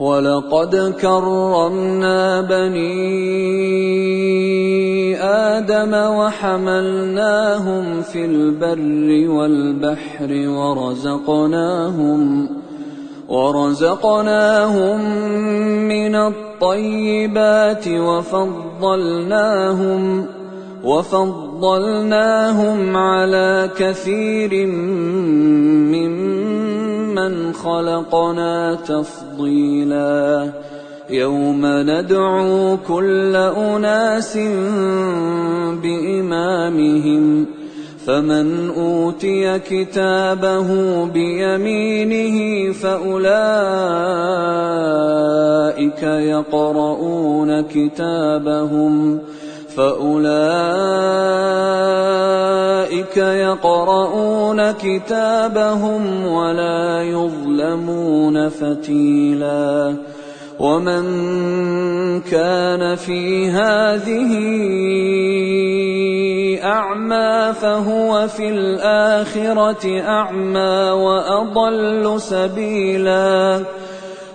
ولقد كرمنا بني آدم وحملناهم في البر والبحر ورزقناهم ورزقناهم من الطيبات وفضلناهم وفضلناهم على كثير ممن خلقنا تفضيلا يوم ندعو كل اناس بامامهم فمن اوتي كتابه بيمينه فاولئك يقرؤون كتابهم فأولئك يقرؤون كتابهم ولا يظلمون فتيلا ومن كان في هذه أعمى فهو في الآخرة أعمى وأضل سبيلا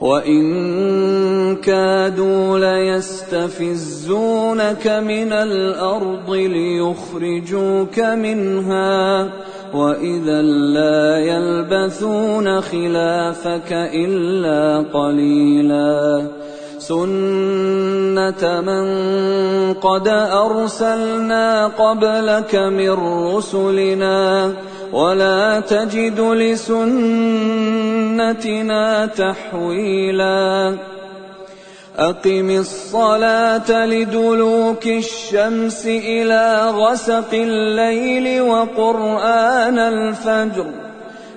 وان كادوا ليستفزونك من الأرض ليخرجوك منها واذا لا يلبثون خلافك الا قليلا سنه من قد ارسلنا قبلك من رسلنا ولا تجد لسنتنا تحويلا اقم الصلاه لدلوك الشمس إلى غسق الليل وقران الفجر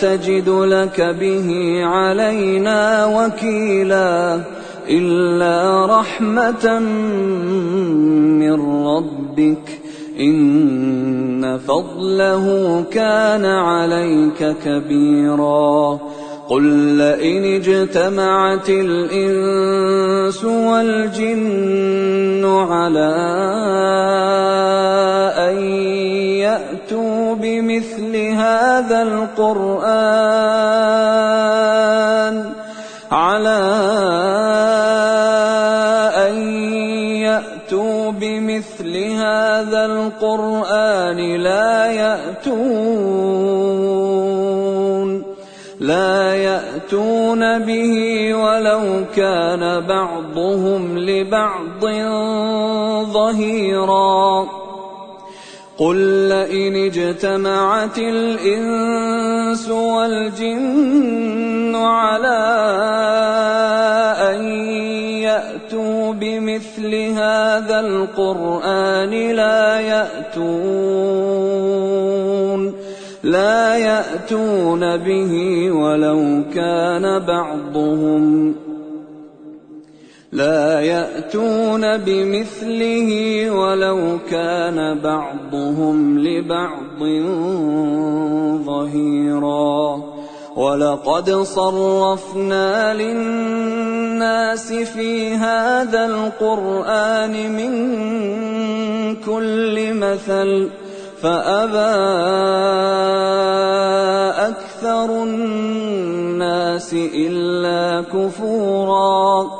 تجد لك به علينا وكيلا إلا رحمة من ربك. إن فضله كان عليك كبيرا. قل لئن اجتمعت الإنس والجن على أن يأتوا بمثل هذا القرآن على أن يأتوا بمثل هذا القرآن لا يأتون لا يأتون به ولو كان بعضهم لبعض ظهيرا. قل لئن اجتمعت الإنس والجن على أن يأتوا بمثل هذا القرآن لا يأتون لا يأتون به ولو كان بعضهم لا يأتون بمثله ولو كان بعضهم لبعض ظهيرا. ولقد صرفنا للناس في هذا القرآن من كل مثل فأبى أكثر الناس إلا كفورا.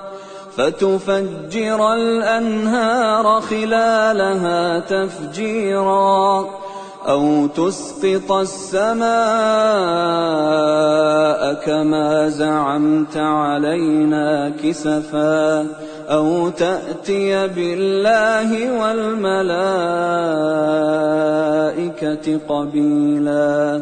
فتفجر الأنهار خلالها تفجيرا أو تسقط السماء كما زعمت علينا كسفا أو تأتي بالله والملائكة قبيلا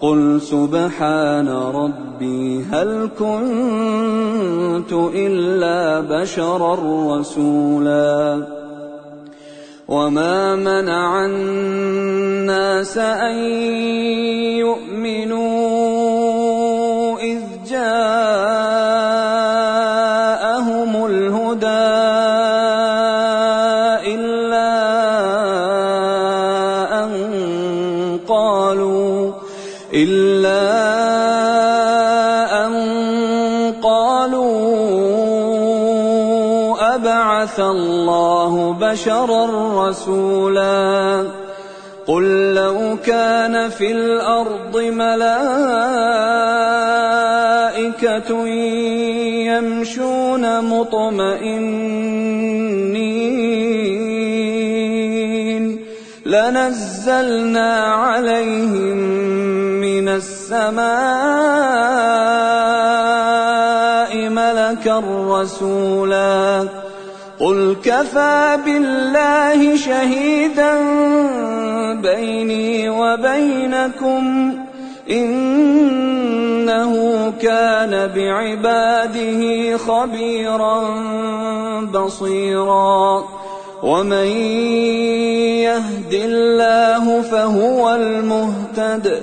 قل سبحان ربي هل كنت إلا بشرا رسولا وما منع الناس أن يؤمنوا إذ جاءهم أبعث الله بشرا رسولا. قل لو كان في الأرض ملائكة يمشون مطمئنين. لنزلنا عليهم من السماء ملكا رسولا قل كفى بالله شهيدا بيني وبينكم. إنه كان بعباده خبيرا بصيرا. ومن يهد الله فهو المهتد.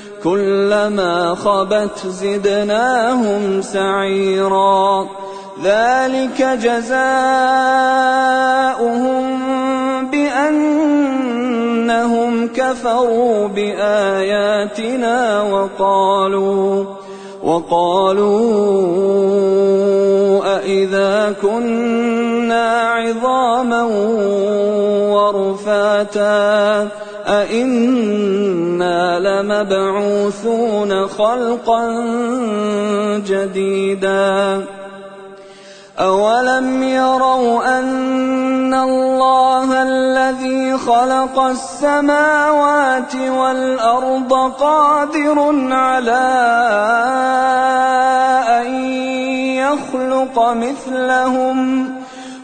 كلما خبت زدناهم سعيرا. ذلك جزاؤهم بأنهم كفروا بآياتنا وقالوا وقالوا أإذا كنا عظاما ورفاتا. أئنا لمبعوثون خلقا جديدا. أولم يروا أن الله الذي خلق السماوات والأرض قادر على أن يخلق مثلهم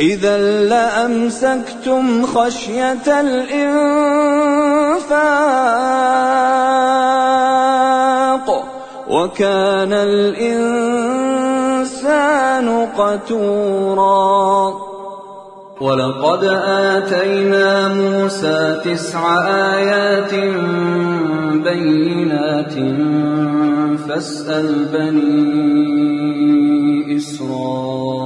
إذا لأمسكتم خشية الإنفاق وكان الإنسان قتوراً. ولقد آتينا موسى تسع آيات بينات فاسأل بني إسرائيل.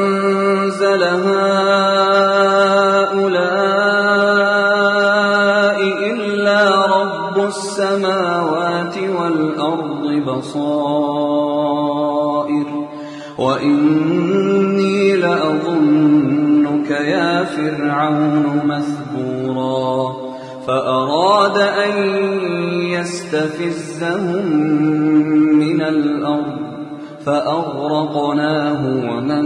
أنزل هؤلاء إلا رب السماوات والأرض بصائر. وإني لأظنك يا فرعون مثبورا. فأراد أن يستفزهم من الأرض فأغرقناه ومن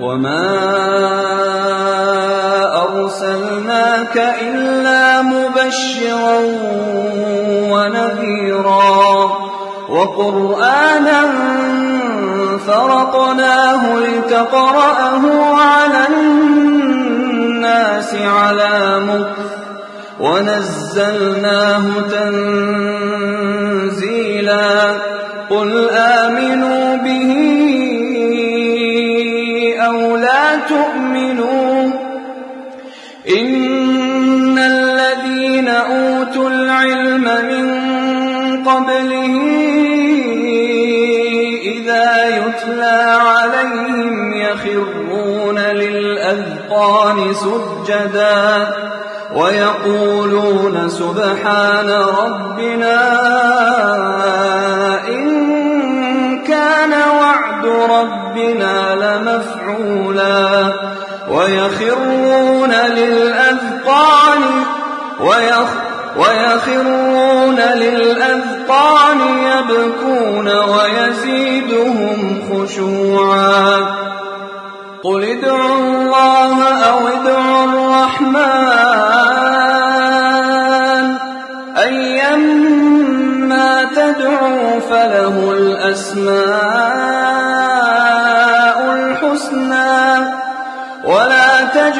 وما أرسلناك إلا مبشرا ونذيرا وقرآنا فرقناه لتقرأه على الناس على مكث ونزلناه تنزيلا قل آمنوا قبله إذا يتلى عليهم يخرون للأذقان سجدا ويقولون سبحان ربنا إن كان وعد ربنا لمفعولا ويخرون للأذقان ويخ ويخرون للأذقان يبكون ويزيدهم خشوعا. قل ادعوا الله أو ادعوا الرحمن. أيما تدعوا فله الأسماء.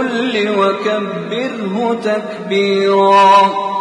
الذل وكبره تكبيرا.